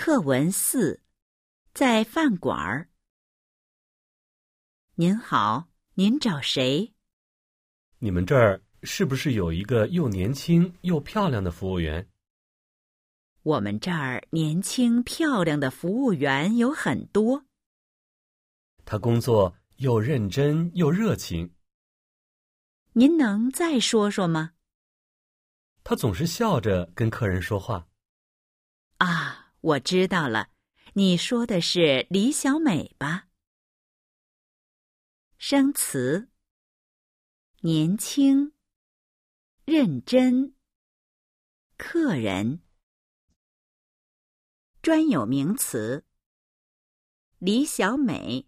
课文四，在饭馆儿。您好，您找谁？你们这儿是不是有一个又年轻又漂亮的服务员？我们这儿年轻漂亮的服务员有很多。他工作又认真又热情。您能再说说吗？他总是笑着跟客人说话。我知道了，你说的是李小美吧？生词：年轻、认真、客人。专有名词：李小美。